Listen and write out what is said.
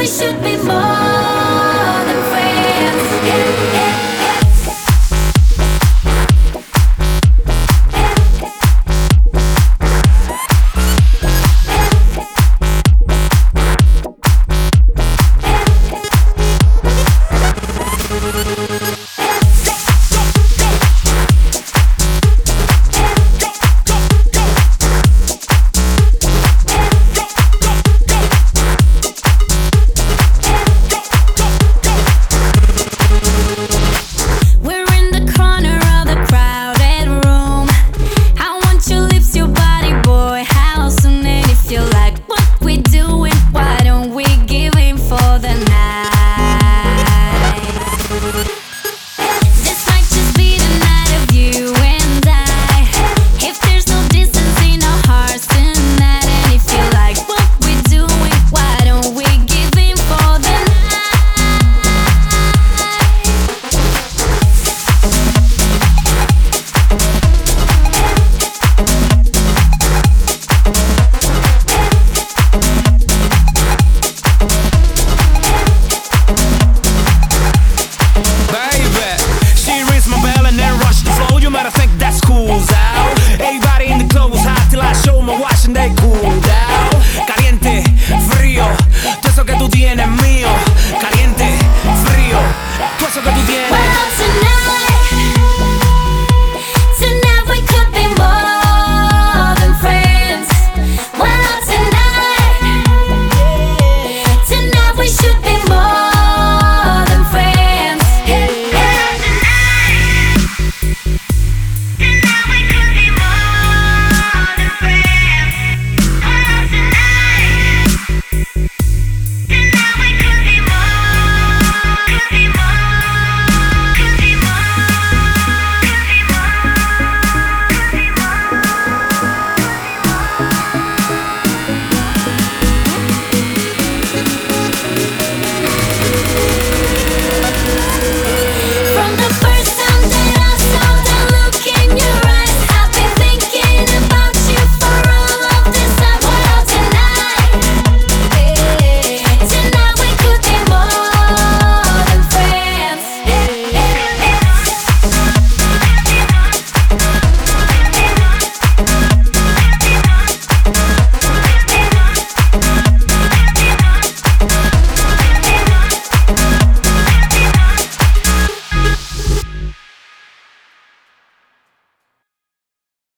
we should be more.